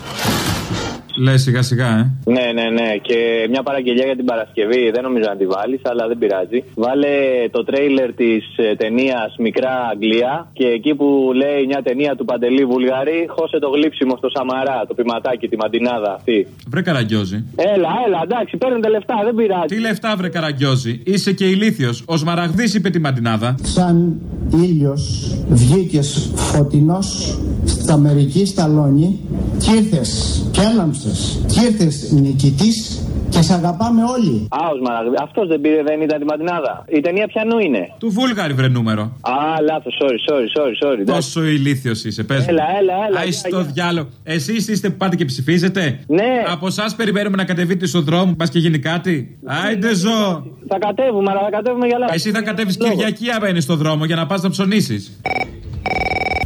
Λες σιγά σιγά, ε. Ναι, ναι, ναι. Και μια παραγγελία για την Παρασκευή. Δεν νομίζω να τη βάλεις, αλλά δεν πειράζει. Βάλε το τρέιλερ της ταινίας Μικρά Αγγλία και εκεί που λέει μια ταινία του Παντελή Βουλγαρή, χώσε το γλύψιμο στο Σαμαρά, το πηματάκι, τη μαντινάδα αυτή. Βρε καραγκιόζη. Έλα, έλα, εντάξει, παίρνετε λεφτά, δεν πειράζει. Τι λεφτά, βρε καραγκιόζη. Είσαι και ηλίθιος. Ο Σμαραγδί είπε τη μαντινάδα. Σαν ήλιος βγήκες φωτεινός στα μερική σταλόνι κι ήρθες και έλαμψες κι ήρθες νικητής και σ' αγαπάμε όλοι. Α, ο Σμαραγδί. Αυτός δεν πήρε, δεν ήταν τη μαντινάδα. Η ταινία πιανού είναι; Του Βούλγαρη, βρε νούμερο. Α, λάθος, sorry, sorry, sorry, sorry. εντάξει. Τόσο ηλίθιος είσαι, πες. Έλα, έλα, έλα. Άι για, στο για. διάλογο. Εσείς είστε που πάτε και ψηφίζετε; Ναι. Από εσάς περιμένουμε να κατεβείτε στον δρόμο, πας και γίνει κάτι. Άιντε ζω. Θα κατέβουμε, αλλά θα κατέβουμε για λάθος. Εσύ θα κατέβεις Κυριακή αν μπαίνει στον δρόμο για να πας να ψωνίσεις.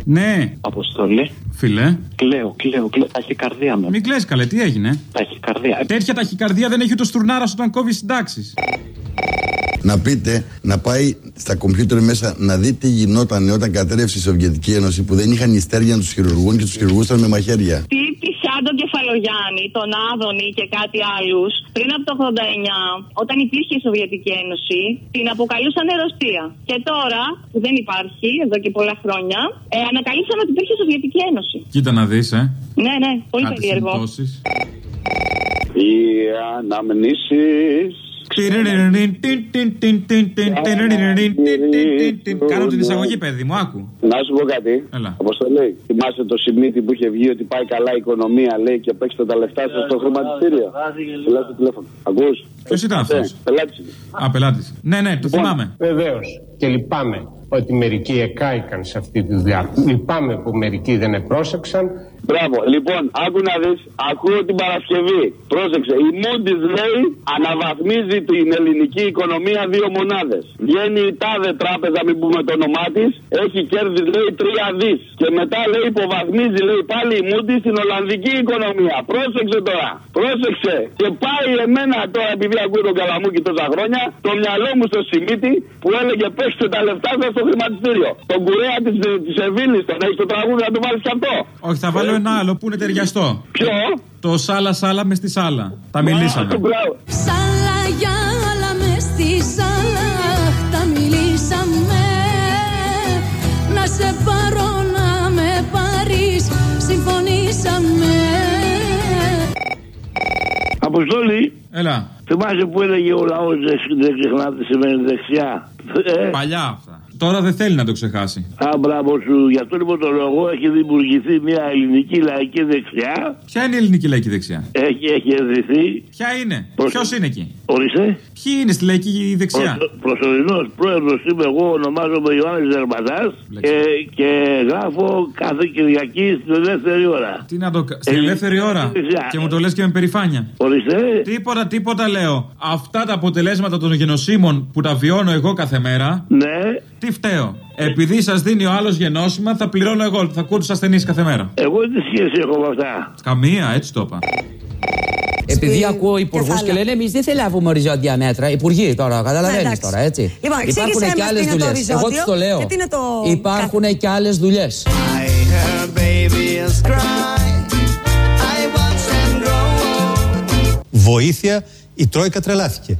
Ναι. Αποστολή. Φίλε. Κλαίω, κλαίω, κλαίω. Ταχυκαρδία με. Μην κλαις καλέ, τι έγινε; Ταχυκαρδία. Τέτοια ταχυκαρδία δεν έχει ούτε στουρνάρα όταν κόβεις συντάξεις. Να πείτε, να πάει στα κομπιούτερ μέσα να δει τι γινόταν όταν κατέρευσε η Σοβιετική Ένωση που δεν είχαν ιστέρια τους χειρουργούν και τους χειρουργούσαν με μαχαίρια. Τι; Σάντο Κεφαλογιάννη, τον Άδωνη και κάτι άλλους πριν από το 89, όταν υπήρχε η Σοβιετική Ένωση, την αποκαλούσαν Ρωσία. Και τώρα, που δεν υπάρχει, εδώ και πολλά χρόνια, ε, ανακαλύψαμε ότι υπήρχε η Σοβιετική Ένωση. Κοίτα να δεις, ε. Ναι, ναι, πολύ Κάτι περίεργο. συμπτώσεις. Οι αναμνήσεις Κάνω την εισαγωγή, παιδί μου, άκου. Να σου πω κάτι. Έλα. Αποστολή. Θυμάσαι το Σιμίτι που είχε βγει ότι πάει καλά η οικονομία, λέει, και παίξτε τα λεφτά σας στο χρηματιστήριο. Μιλά στο τηλέφωνο. Ακούς; Ποιος ήταν αυτός; Πελάτης. Α, πελάτης. Ναι, ναι, το θυμάμαι. Βεβαίως. Και λυπάμαι ότι μερικοί εκάηκαν σε αυτή τη δουλειά. Λυπάμαι που μερικοί δεν επρόσεξαν. Μπράβο. Λοιπόν, άκου να δεις, ακούω την Παρασκευή. Πρόσεξε. Η Μούντι λέει αναβαθμίζει την ελληνική οικονομία δύο μονάδες. Βγαίνει η τάδε τράπεζα, μην πούμε το όνομά της, έχει κέρδη λέει τρία δις. Και μετά λέει υποβαθμίζει λέει πάλι η Μούντι στην Ολλανδική οικονομία. Πρόσεξε τώρα. Πρόσεξε. Και πάει εμένα τώρα, επειδή ακούω τον Καλαμούκι τόσα χρόνια, το μυαλό μου στο Σιμίτι που έλεγε παίξτε τα λεφτά σας στο χρηματιστήριο. Τον κουρέα της της Ευήλη, τον έχει το τραγούδι να του βάλεις και αυτό. Όχι, θα βάλω ένα άλλο που είναι ταιριαστό. Ποιο; Το σάλα σάλα μες στη σάλα. Τα μιλήσαμε. Σάλα για άλλα μες στη σάλα τα μιλήσαμε Να σε πάρω να με πάρεις συμφωνήσαμε Αποστόλη. Έλα. Θυμάσαι που έλεγε ο λαός δεν ξεχνά τι σημαίνει δεξιά. Ε, Παλιά αυτά. Τώρα δεν θέλει να το ξεχάσει. Α, μπράβο σου. Γι' αυτό λοιπόν το λόγο έχει δημιουργηθεί μια ελληνική λαϊκή δεξιά. Ποια είναι η ελληνική λαϊκή δεξιά; Έχει, έχει ενδυθεί. Ποια είναι; Προς- Ποιος είναι εκεί; Ορίστε. Ποιοι είναι στη λαϊκή δεξιά; Προσωρινός πρόεδρος είμαι εγώ, ονομάζομαι Ιωάννης Ζερμπατά και, και γράφω κάθε Κυριακή στην ελεύθερη ώρα. Τι να το κα- Στην ελεύθερη ώρα; Και μου το λες και με περηφάνεια. Ορίστε. Τίποτα, τίποτα λέω. Αυτά τα αποτελέσματα των γενοσύμων που τα βιώνω εγώ κάθε μέρα. Ναι. Τι φταίω. Επειδή σας δίνει ο άλλος γενώσιμα, θα πληρώνω εγώ. Θα ακούω του ασθενείς κάθε μέρα. Εγώ τι σχέση έχω με αυτά. Καμία, έτσι το είπα. Επειδή ακούω υπουργούς και λένε εμείς δεν θέλουμε οριζόντια μέτρα. Υπουργοί τώρα, καταλαβαίνεις εντάξει. τώρα, έτσι. Λοιπόν, εξήγησέ Υπάρχουν μας και τι άλλε είναι το δουλειές. οριζόντιο Εγώ τους το λέω. και τι είναι το Υπάρχουν και άλλες δουλειές. Her babies cry. I watch them grow. Βοήθεια, η Τρόικα τρελάθηκε.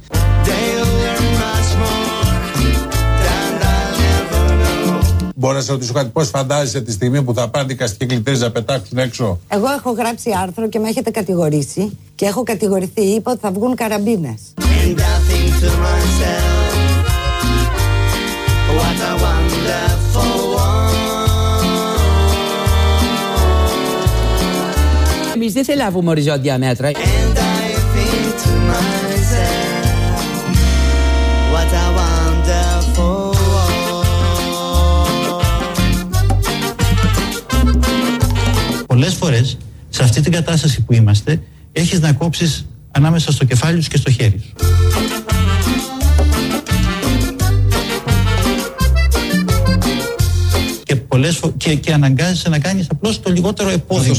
Μπορεί να σε ρωτήσω κάτι, πώς φαντάζεσαι τη στιγμή που θα πάνε δικαστικοί κλητέ να πετάξουν έξω; Εγώ έχω γράψει άρθρο και με έχετε κατηγορήσει. Και έχω κατηγορηθεί, είπα ότι θα βγουν καραμπίνες. Εμείς δεν θέλαμε οριζόντια μέτρα. Πολλές φορές σε αυτή την κατάσταση που είμαστε έχεις να κόψεις ανάμεσα στο κεφάλι σου και στο χέρι σου. Και, πολλές φο- και, και αναγκάζεσαι να κάνεις απλώς το λιγότερο επώδυνο.